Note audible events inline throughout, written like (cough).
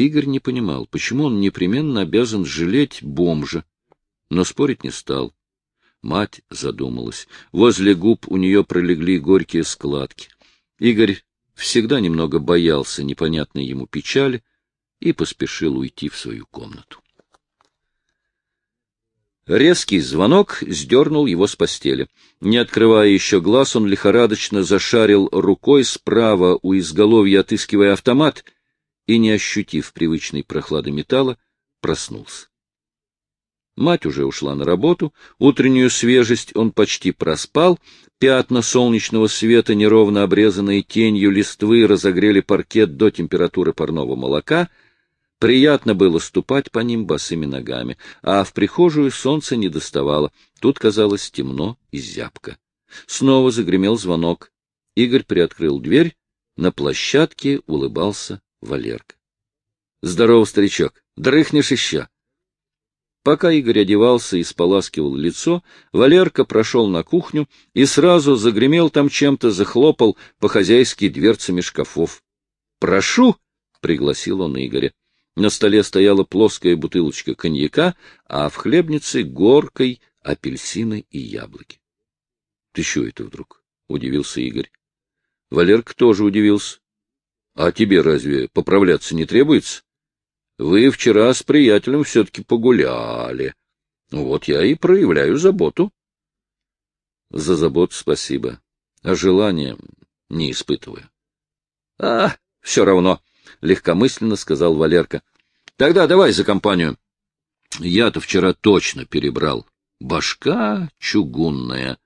Игорь не понимал, почему он непременно обязан жалеть бомжа, но спорить не стал. Мать задумалась. Возле губ у нее пролегли горькие складки. Игорь всегда немного боялся непонятной ему печали и поспешил уйти в свою комнату. Резкий звонок сдернул его с постели. Не открывая еще глаз, он лихорадочно зашарил рукой справа у изголовья, отыскивая автомат, и, не ощутив привычной прохлады металла, проснулся. Мать уже ушла на работу, утреннюю свежесть он почти проспал, пятна солнечного света, неровно обрезанные тенью листвы, разогрели паркет до температуры парного молока — Приятно было ступать по ним босыми ногами, а в прихожую солнце не доставало, тут казалось темно и зябко. Снова загремел звонок. Игорь приоткрыл дверь, на площадке улыбался Валерка. — Здорово, старичок, дрыхнешь еще? Пока Игорь одевался и споласкивал лицо, Валерка прошел на кухню и сразу загремел там чем-то, захлопал по-хозяйски дверцами шкафов. «Прошу!» — пригласил он Игоря. На столе стояла плоская бутылочка коньяка, а в хлебнице горкой апельсины и яблоки. — Ты что это вдруг? — удивился Игорь. Валерка тоже удивился. — А тебе разве поправляться не требуется? Вы вчера с приятелем все-таки погуляли. Вот я и проявляю заботу. — За заботу спасибо. А желания не испытываю. — А, все равно, — легкомысленно сказал Валерка. Тогда давай за компанию. Я-то вчера точно перебрал. Башка чугунная.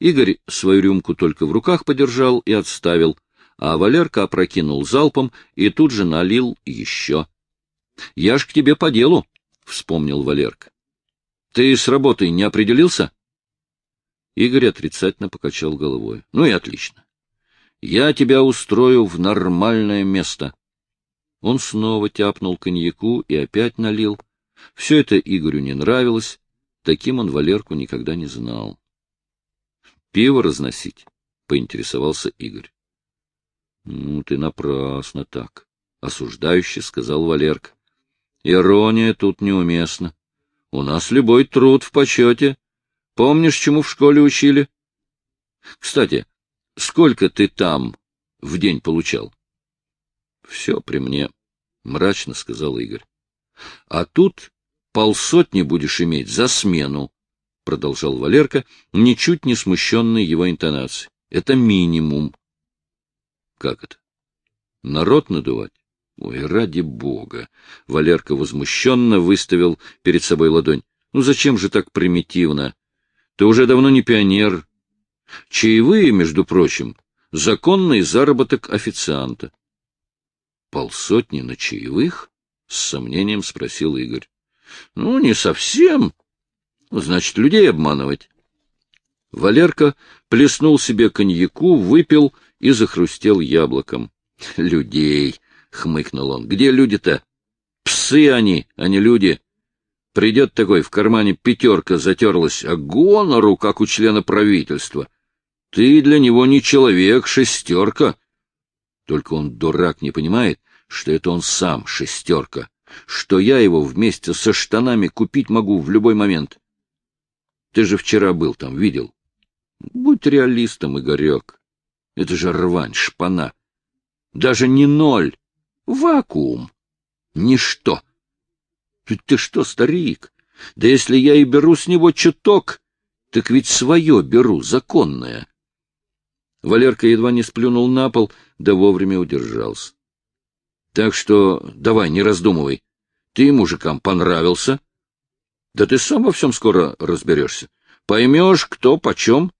Игорь свою рюмку только в руках подержал и отставил, а Валерка опрокинул залпом и тут же налил еще. — Я ж к тебе по делу, — вспомнил Валерка. — Ты с работой не определился? Игорь отрицательно покачал головой. — Ну и отлично. Я тебя устрою в нормальное место. Он снова тяпнул коньяку и опять налил. Все это Игорю не нравилось, таким он Валерку никогда не знал. — Пиво разносить? — поинтересовался Игорь. — Ну, ты напрасно так, — осуждающе сказал Валерка. — Ирония тут неуместна. У нас любой труд в почете. Помнишь, чему в школе учили? Кстати, сколько ты там в день получал? — Все при мне, — мрачно сказал Игорь. — А тут полсотни будешь иметь за смену, — продолжал Валерка, ничуть не смущенный его интонацией. — Это минимум. — Как это? Народ надувать? Ой, ради бога! Валерка возмущенно выставил перед собой ладонь. Ну зачем же так примитивно? Ты уже давно не пионер. Чаевые, между прочим, законный заработок официанта. Полсотни на чаевых? — с сомнением спросил Игорь. — Ну, не совсем. Значит, людей обманывать. Валерка плеснул себе коньяку, выпил и захрустел яблоком. (laughs) — Людей! — хмыкнул он. — Где люди-то? Псы они, а не люди. Придет такой, в кармане пятерка затерлась, а гонору, как у члена правительства. Ты для него не человек, шестерка. Только он, дурак, не понимает, что это он сам шестерка, что я его вместе со штанами купить могу в любой момент. Ты же вчера был там, видел? Будь реалистом, Игорек. Это же рвань, шпана. Даже не ноль. Вакуум. Ничто. Ты, что, старик? Да если я и беру с него чуток, так ведь свое беру, законное. Валерка едва не сплюнул на пол, да вовремя удержался. Так что давай, не раздумывай. Ты мужикам понравился. Да ты сам во всем скоро разберешься. Поймешь, кто почем.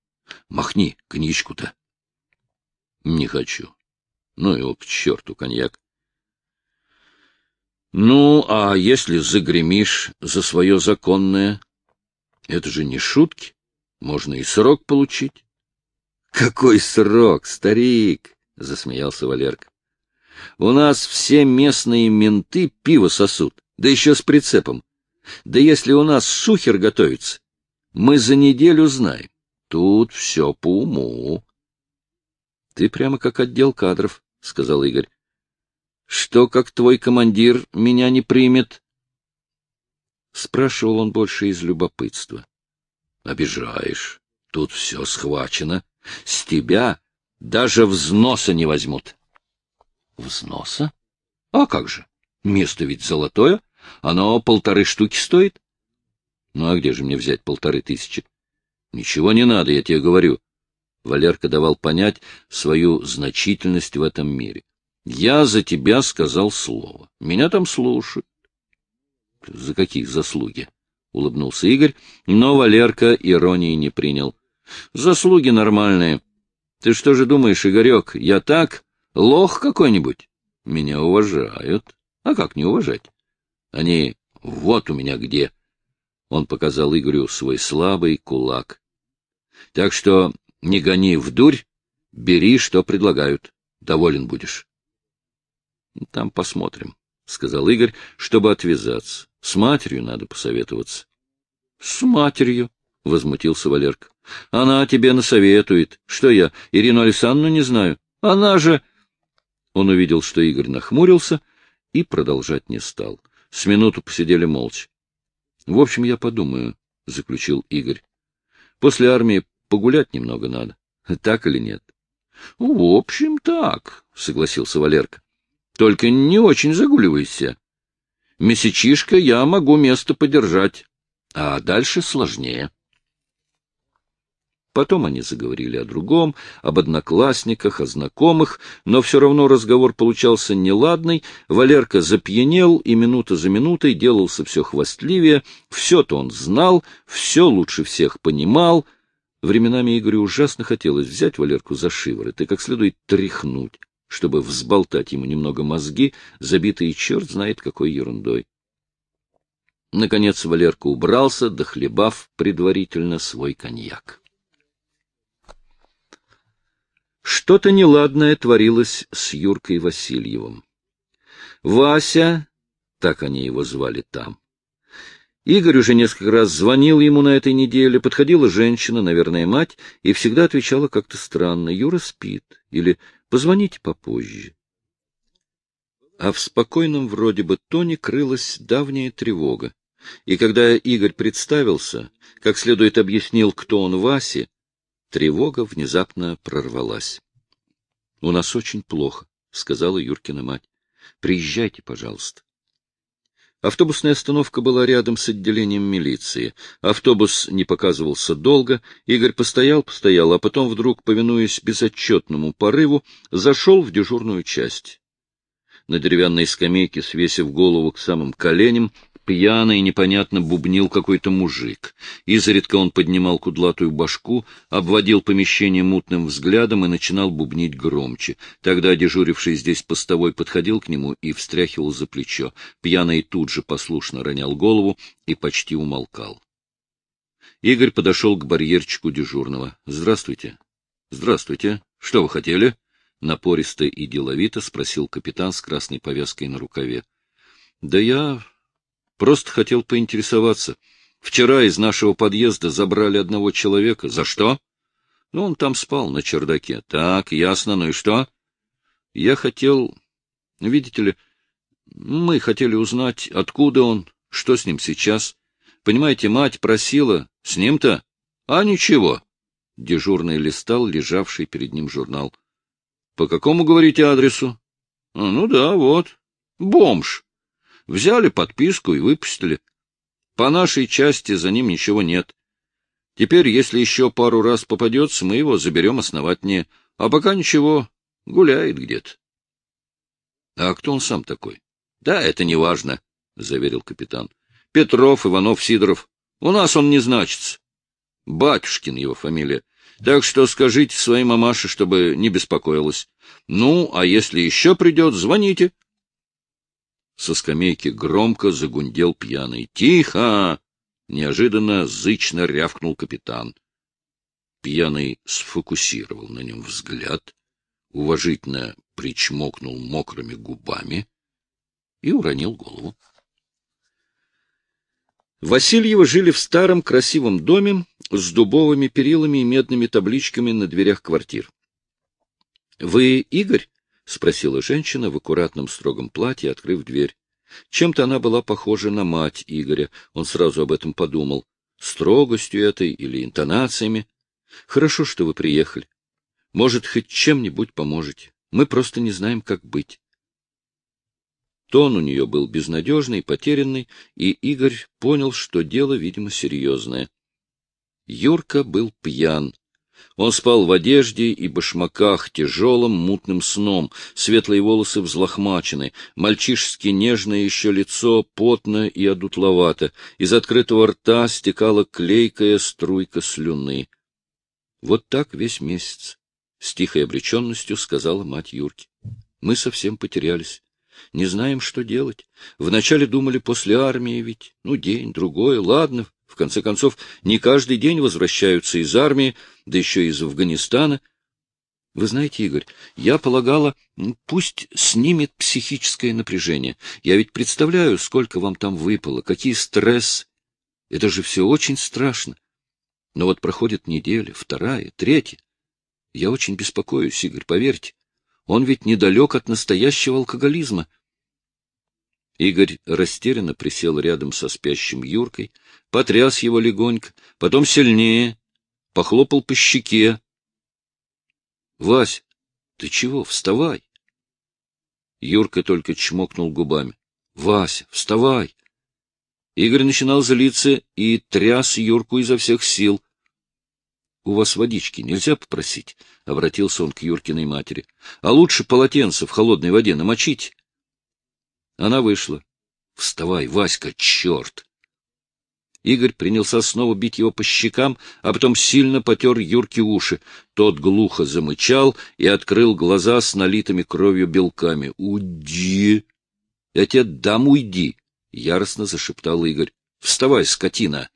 Махни коньячку-то. Не хочу. Ну его к черту коньяк. Ну, а если загремишь за свое законное? Это же не шутки. Можно и срок получить. Какой срок, старик? — засмеялся Валерка. — У нас все местные менты пиво сосут, да еще с прицепом. Да если у нас шухер готовится, мы за неделю знаем. Тут все по уму. — Ты прямо как отдел кадров, — сказал Игорь. Что, как твой командир, меня не примет? Спрашивал он больше из любопытства. Обижаешь. Тут все схвачено. С тебя даже взноса не возьмут. Взноса? А как же? Место ведь золотое. Оно полторы штуки стоит. Ну а где же мне взять полторы тысячи? Ничего не надо, я тебе говорю. Валерка давал понять свою значительность в этом мире. Я за тебя сказал слово. Меня там слушают. За какие заслуги? Улыбнулся Игорь, но Валерка иронии не принял. Заслуги нормальные. Ты что же думаешь, Игорек, я так? Лох какой-нибудь? Меня уважают. А как не уважать? Они вот у меня где. Он показал Игорю свой слабый кулак. Так что не гони в дурь, бери, что предлагают. Доволен будешь. — Там посмотрим, — сказал Игорь, чтобы отвязаться. С матерью надо посоветоваться. — С матерью, — возмутился Валерка. — Она тебе насоветует. Что я, Ирину Александровну не знаю? Она же... Он увидел, что Игорь нахмурился, и продолжать не стал. С минуту посидели молча. — В общем, я подумаю, — заключил Игорь. — После армии Погулять немного надо. Так или нет? — В общем, так, — согласился Валерка. — Только не очень загуливайся. Месячишка я могу место подержать, а дальше сложнее. Потом они заговорили о другом, об одноклассниках, о знакомых, но все равно разговор получался неладный, Валерка запьянел и минута за минутой делался все хвастливее, все-то он знал, все лучше всех понимал — Временами Игорю ужасно хотелось взять Валерку за шиворот и как следует тряхнуть, чтобы взболтать ему немного мозги, забитые черт знает какой ерундой. Наконец Валерка убрался, дохлебав предварительно свой коньяк. Что-то неладное творилось с Юркой Васильевым. Вася, так они его звали там, Игорь уже несколько раз звонил ему на этой неделе, подходила женщина, наверное, мать, и всегда отвечала как-то странно. Юра спит. Или позвоните попозже. А в спокойном вроде бы тоне крылась давняя тревога. И когда Игорь представился, как следует объяснил, кто он Васе, тревога внезапно прорвалась. — У нас очень плохо, — сказала Юркина мать. — Приезжайте, пожалуйста. Автобусная остановка была рядом с отделением милиции. Автобус не показывался долго. Игорь постоял, постоял, а потом вдруг, повинуясь безотчетному порыву, зашел в дежурную часть. На деревянной скамейке, свесив голову к самым коленям, Пьяно и непонятно бубнил какой-то мужик. Изредка он поднимал кудлатую башку, обводил помещение мутным взглядом и начинал бубнить громче. Тогда дежуривший здесь постовой подходил к нему и встряхивал за плечо. Пьяный тут же послушно ронял голову и почти умолкал. Игорь подошел к барьерчику дежурного. — Здравствуйте. — Здравствуйте. Что вы хотели? — напористо и деловито спросил капитан с красной повязкой на рукаве. — Да я Просто хотел поинтересоваться. Вчера из нашего подъезда забрали одного человека. За что? Ну, он там спал на чердаке. Так, ясно. Ну и что? Я хотел... Видите ли, мы хотели узнать, откуда он, что с ним сейчас. Понимаете, мать просила. С ним-то? А ничего. Дежурный листал лежавший перед ним журнал. — По какому, говорите, адресу? А, — Ну да, вот. Бомж. Взяли подписку и выпустили. По нашей части за ним ничего нет. Теперь, если еще пару раз попадется, мы его заберем основательнее. А пока ничего, гуляет где-то. — А кто он сам такой? — Да, это не важно, — заверил капитан. — Петров, Иванов, Сидоров. У нас он не значится. Батюшкин его фамилия. Так что скажите своей мамаше, чтобы не беспокоилась. Ну, а если еще придет, звоните. Со скамейки громко загундел пьяный. «Тихо!» — неожиданно зычно рявкнул капитан. Пьяный сфокусировал на нем взгляд, уважительно причмокнул мокрыми губами и уронил голову. Васильевы жили в старом красивом доме с дубовыми перилами и медными табличками на дверях квартир. — Вы Игорь? Спросила женщина в аккуратном строгом платье, открыв дверь. Чем-то она была похожа на мать Игоря, он сразу об этом подумал. Строгостью этой или интонациями. Хорошо, что вы приехали. Может, хоть чем-нибудь поможете. Мы просто не знаем, как быть. Тон у нее был безнадежный, потерянный, и Игорь понял, что дело, видимо, серьезное. Юрка был пьян. Он спал в одежде и башмаках, тяжелым мутным сном, светлые волосы взлохмачены, мальчишески нежное еще лицо потно и одутловато, из открытого рта стекала клейкая струйка слюны. Вот так весь месяц, — с тихой обреченностью сказала мать Юрки. Мы совсем потерялись. Не знаем, что делать. Вначале думали после армии ведь. Ну, день, другой, ладно. В конце концов, не каждый день возвращаются из армии, да еще из Афганистана. Вы знаете, Игорь, я полагала, пусть снимет психическое напряжение. Я ведь представляю, сколько вам там выпало, какие стресс. Это же все очень страшно. Но вот проходит неделя, вторая, третья. Я очень беспокоюсь, Игорь, поверьте. Он ведь недалек от настоящего алкоголизма. Игорь растерянно присел рядом со спящим Юркой, потряс его легонько, потом сильнее, похлопал по щеке. — Вась, ты чего? Вставай! Юрка только чмокнул губами. — Вася, вставай! Игорь начинал злиться и тряс Юрку изо всех сил. — У вас водички нельзя попросить? — обратился он к Юркиной матери. — А лучше полотенце в холодной воде намочить. Она вышла. — Вставай, Васька, черт! Игорь принялся снова бить его по щекам, а потом сильно потер Юрке уши. Тот глухо замычал и открыл глаза с налитыми кровью белками. — Уйди! — Я тебе дам, уйди! — яростно зашептал Игорь. — Вставай, скотина!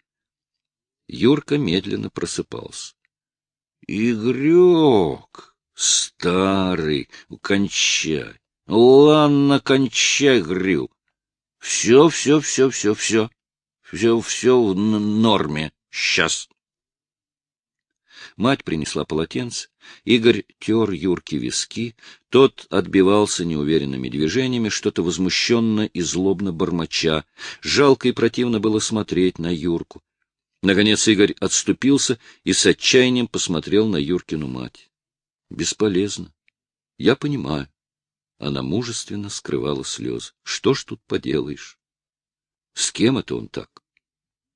Юрка медленно просыпался. — Игорек, старый, кончай! Ладно, кончай, грю. Все, все, все, все, все. Все, все в норме. Сейчас. Мать принесла полотенце. Игорь тер Юрке виски. Тот отбивался неуверенными движениями, что-то возмущенно и злобно бормоча. Жалко и противно было смотреть на Юрку. Наконец Игорь отступился и с отчаянием посмотрел на Юркину мать. Бесполезно. Я понимаю. Она мужественно скрывала слезы. Что ж тут поделаешь? С кем это он так?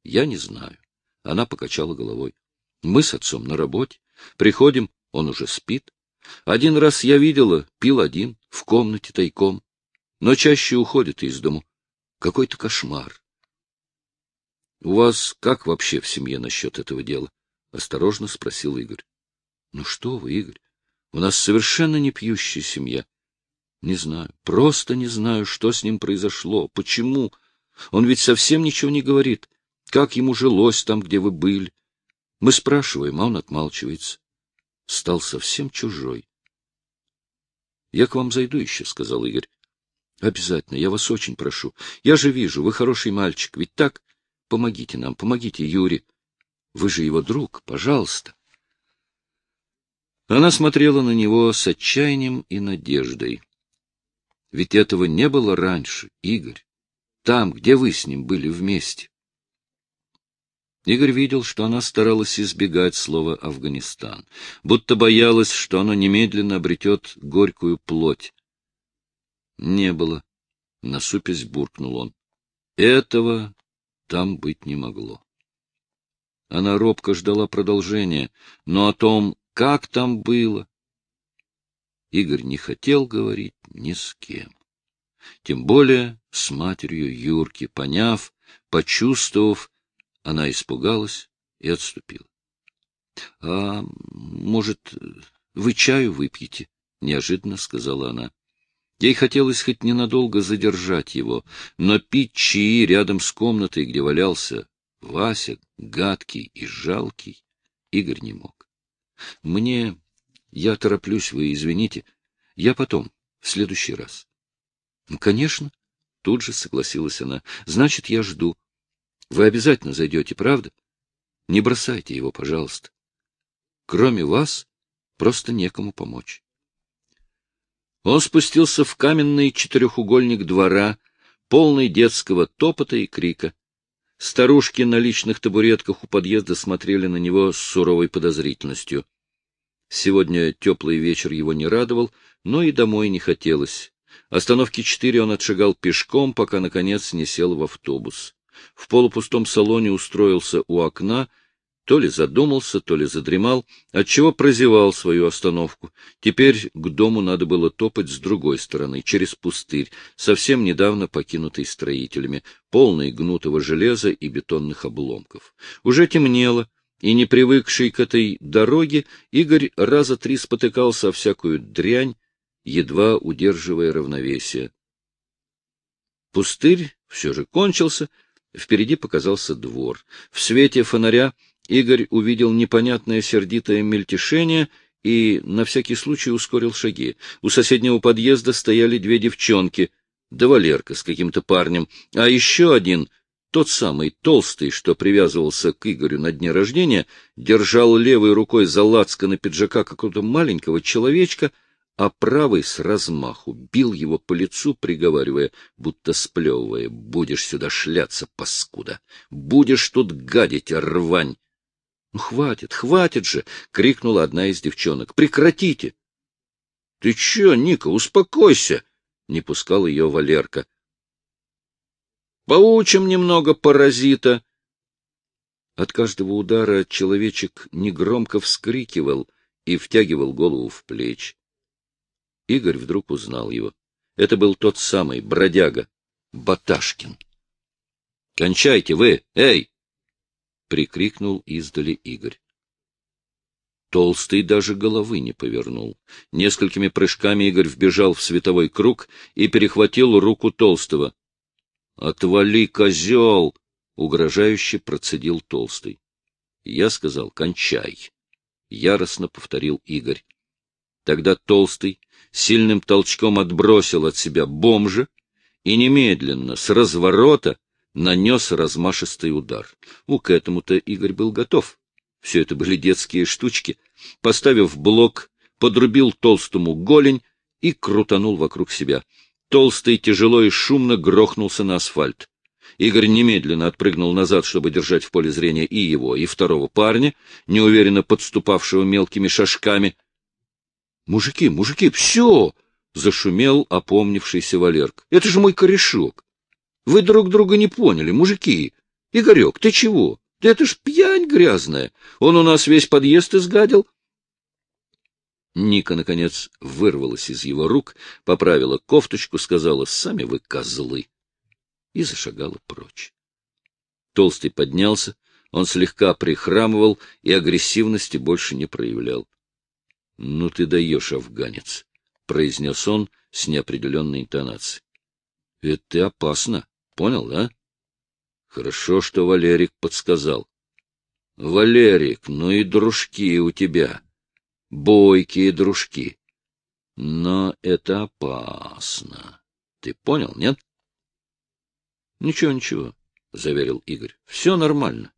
Я не знаю. Она покачала головой. Мы с отцом на работе. Приходим, он уже спит. Один раз я видела, пил один, в комнате тайком. Но чаще уходит из дому. Какой-то кошмар. — У вас как вообще в семье насчет этого дела? — осторожно спросил Игорь. — Ну что вы, Игорь, у нас совершенно не пьющая семья. Не знаю, просто не знаю, что с ним произошло, почему. Он ведь совсем ничего не говорит. Как ему жилось там, где вы были? Мы спрашиваем, а он отмалчивается. Стал совсем чужой. — Я к вам зайду еще, — сказал Игорь. — Обязательно, я вас очень прошу. Я же вижу, вы хороший мальчик, ведь так? Помогите нам, помогите Юре. Вы же его друг, пожалуйста. Она смотрела на него с отчаянием и надеждой. Ведь этого не было раньше, Игорь. Там, где вы с ним были вместе. Игорь видел, что она старалась избегать слова «Афганистан», будто боялась, что оно немедленно обретет горькую плоть. Не было. Насупясь буркнул он. Этого там быть не могло. Она робко ждала продолжения, но о том, как там было, Игорь не хотел говорить ни с кем. Тем более с матерью Юрки, поняв, почувствовав, она испугалась и отступила. — А может, вы чаю выпьете? — неожиданно сказала она. Ей хотелось хоть ненадолго задержать его, но пить чаи рядом с комнатой, где валялся Вася, гадкий и жалкий, Игорь не мог. — Мне я тороплюсь, вы извините. Я потом, в следующий раз. — Ну, конечно, — тут же согласилась она. — Значит, я жду. Вы обязательно зайдете, правда? Не бросайте его, пожалуйста. Кроме вас, просто некому помочь. Он спустился в каменный четырехугольник двора, полный детского топота и крика. Старушки на личных табуретках у подъезда смотрели на него с суровой подозрительностью. Сегодня теплый вечер его не радовал, но и домой не хотелось. Остановки четыре он отшагал пешком, пока, наконец, не сел в автобус. В полупустом салоне устроился у окна, то ли задумался, то ли задремал, отчего прозевал свою остановку. Теперь к дому надо было топать с другой стороны, через пустырь, совсем недавно покинутый строителями, полный гнутого железа и бетонных обломков. Уже темнело, и, не привыкший к этой дороге, Игорь раза три спотыкался о всякую дрянь, едва удерживая равновесие. Пустырь все же кончился, впереди показался двор. В свете фонаря Игорь увидел непонятное сердитое мельтешение и на всякий случай ускорил шаги. У соседнего подъезда стояли две девчонки, да Валерка с каким-то парнем, а еще один, тот самый толстый, что привязывался к Игорю на дне рождения, держал левой рукой за на пиджака какого-то маленького человечка, а правый с размаху бил его по лицу, приговаривая, будто сплевывая, «Будешь сюда шляться, паскуда! Будешь тут гадить, рвань!» Ну, хватит, хватит же! — крикнула одна из девчонок. — Прекратите! — Ты че, Ника, успокойся! — не пускал ее Валерка. — Поучим немного паразита! От каждого удара человечек негромко вскрикивал и втягивал голову в плечи. Игорь вдруг узнал его. Это был тот самый бродяга, Баташкин. — Кончайте вы! Эй! — прикрикнул издали Игорь. Толстый даже головы не повернул. Несколькими прыжками Игорь вбежал в световой круг и перехватил руку Толстого. — Отвали, козел! — угрожающе процедил Толстый. Я сказал, — кончай. Яростно повторил Игорь. Тогда Толстый сильным толчком отбросил от себя бомжа и немедленно, с разворота, нанес размашистый удар. У к этому-то Игорь был готов. Все это были детские штучки. Поставив блок, подрубил толстому голень и крутанул вокруг себя. Толстый тяжело и шумно грохнулся на асфальт. Игорь немедленно отпрыгнул назад, чтобы держать в поле зрения и его, и второго парня, неуверенно подступавшего мелкими шажками. — Мужики, мужики, все! — зашумел опомнившийся Валерк. — Это же мой корешок! Вы друг друга не поняли, мужики. Игорек, ты чего? Да это ж пьянь грязная. Он у нас весь подъезд изгадил. Ника, наконец, вырвалась из его рук, поправила кофточку, сказала «Сами вы козлы!» и зашагала прочь. Толстый поднялся, он слегка прихрамывал и агрессивности больше не проявлял. — Ну ты даешь, афганец, — произнес он с неопределенной интонацией. — Это опасно. Понял, да? Хорошо, что Валерик подсказал. Валерик, ну и дружки у тебя. Бойкие дружки. Но это опасно. Ты понял, нет? Ничего, ничего, — заверил Игорь. Все нормально.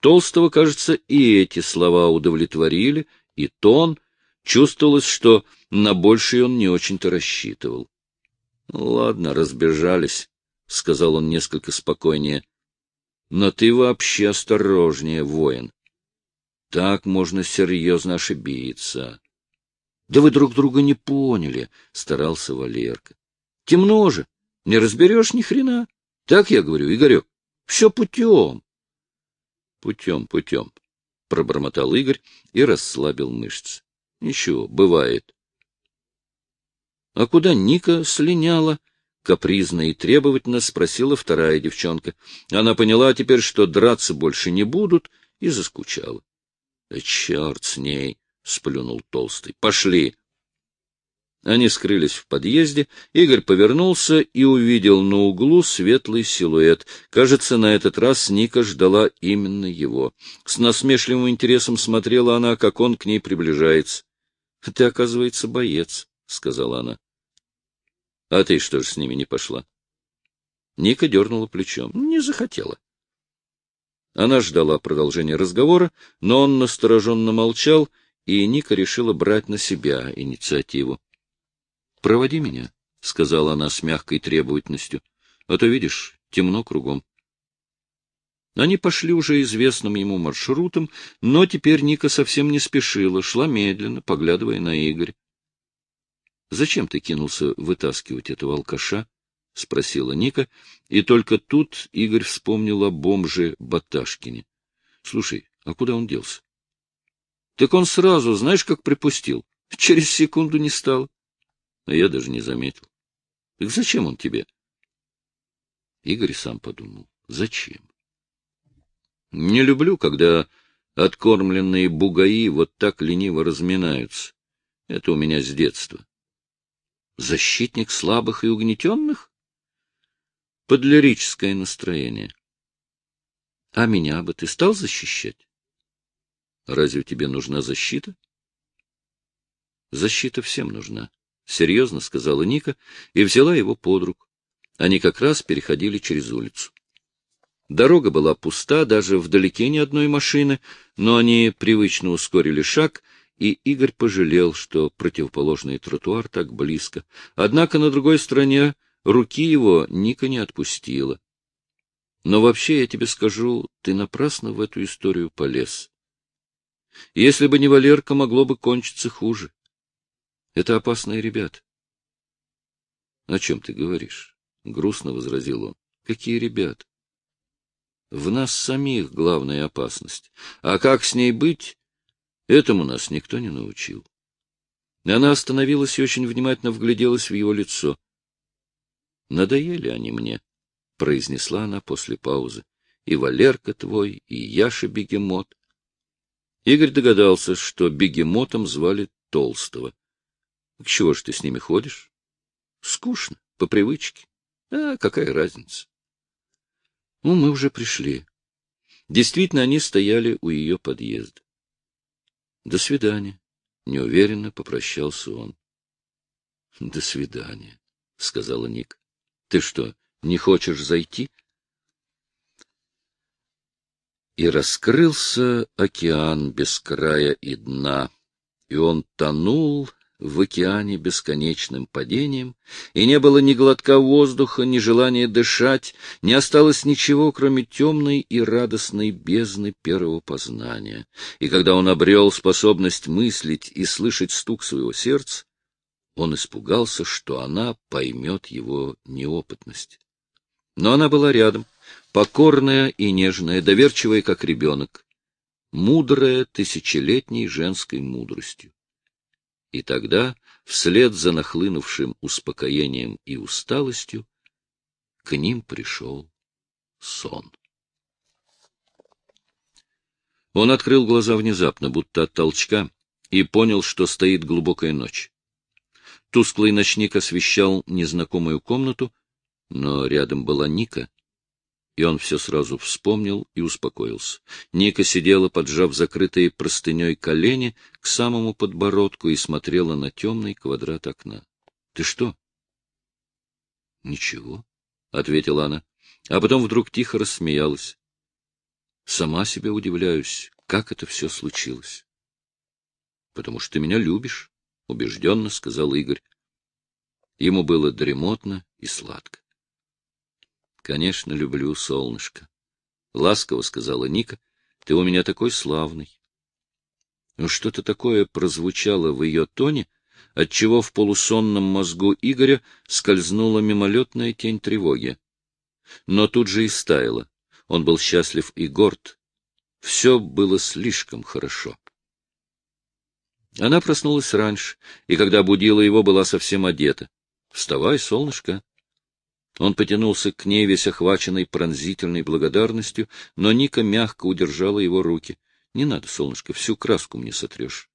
Толстого, кажется, и эти слова удовлетворили, и тон. Чувствовалось, что на большее он не очень-то рассчитывал. — Ладно, разбежались, — сказал он несколько спокойнее. — Но ты вообще осторожнее, воин. Так можно серьезно ошибиться. — Да вы друг друга не поняли, — старался Валерка. — Темно же, не разберешь ни хрена. Так я говорю, Игорек, все путем. — Путем, путем, — пробормотал Игорь и расслабил мышцы. — Ничего, бывает. — А куда Ника слиняла? — капризно и требовательно спросила вторая девчонка. Она поняла теперь, что драться больше не будут, и заскучала. — Да черт с ней! — сплюнул толстый. — Пошли! Они скрылись в подъезде. Игорь повернулся и увидел на углу светлый силуэт. Кажется, на этот раз Ника ждала именно его. С насмешливым интересом смотрела она, как он к ней приближается. — Ты, оказывается, боец, — сказала она. — А ты что ж с ними не пошла? Ника дернула плечом. Не захотела. Она ждала продолжения разговора, но он настороженно молчал, и Ника решила брать на себя инициативу. Проводи меня, — сказала она с мягкой требовательностью, — а то, видишь, темно кругом. Они пошли уже известным ему маршрутом, но теперь Ника совсем не спешила, шла медленно, поглядывая на Игорь. — Зачем ты кинулся вытаскивать этого алкаша? — спросила Ника, и только тут Игорь вспомнил о бомже Баташкине. — Слушай, а куда он делся? — Так он сразу, знаешь, как припустил. Через секунду не стал. А я даже не заметил. — Так зачем он тебе? Игорь сам подумал. — Зачем? Не люблю, когда откормленные бугаи вот так лениво разминаются. Это у меня с детства. Защитник слабых и угнетенных? Под лирическое настроение. А меня бы ты стал защищать? Разве тебе нужна защита? Защита всем нужна, — серьезно сказала Ника и взяла его под руку. Они как раз переходили через улицу. Дорога была пуста, даже вдалеке ни одной машины, но они привычно ускорили шаг, и Игорь пожалел, что противоположный тротуар так близко. Однако на другой стороне руки его Ника не отпустила. Но вообще, я тебе скажу, ты напрасно в эту историю полез. Если бы не Валерка, могло бы кончиться хуже. Это опасные ребята. — О чем ты говоришь? — грустно возразил он. — Какие ребята? В нас самих главная опасность. А как с ней быть, этому нас никто не научил. Она остановилась и очень внимательно вгляделась в его лицо. «Надоели они мне», — произнесла она после паузы. «И Валерка твой, и Яша-бегемот». Игорь догадался, что бегемотом звали Толстого. — К чего ж ты с ними ходишь? — Скучно, по привычке. А какая разница? Ну, мы уже пришли. Действительно, они стояли у ее подъезда. До свидания. Неуверенно попрощался он. — До свидания, — сказала Ник. — Ты что, не хочешь зайти? И раскрылся океан без края и дна, и он тонул в океане бесконечным падением, и не было ни глотка воздуха, ни желания дышать, не осталось ничего, кроме темной и радостной бездны первого познания. И когда он обрел способность мыслить и слышать стук своего сердца, он испугался, что она поймет его неопытность. Но она была рядом, покорная и нежная, доверчивая, как ребенок, мудрая тысячелетней женской мудростью. И тогда, вслед за нахлынувшим успокоением и усталостью, к ним пришел сон. Он открыл глаза внезапно, будто от толчка, и понял, что стоит глубокая ночь. Тусклый ночник освещал незнакомую комнату, но рядом была Ника, и он все сразу вспомнил и успокоился. Ника сидела, поджав закрытые простыней колени к самому подбородку и смотрела на темный квадрат окна. — Ты что? — Ничего, — ответила она, а потом вдруг тихо рассмеялась. — Сама себе удивляюсь, как это все случилось. — Потому что ты меня любишь, — убежденно сказал Игорь. Ему было дремотно и сладко. Конечно, люблю, солнышко. Ласково сказала Ника. Ты у меня такой славный. Но что-то такое прозвучало в ее тоне, отчего в полусонном мозгу Игоря скользнула мимолетная тень тревоги. Но тут же и стаяла. Он был счастлив и горд. Все было слишком хорошо. Она проснулась раньше, и когда будила его, была совсем одета. — Вставай, солнышко. Он потянулся к ней, весь охваченный пронзительной благодарностью, но Ника мягко удержала его руки. — Не надо, солнышко, всю краску мне сотрешь.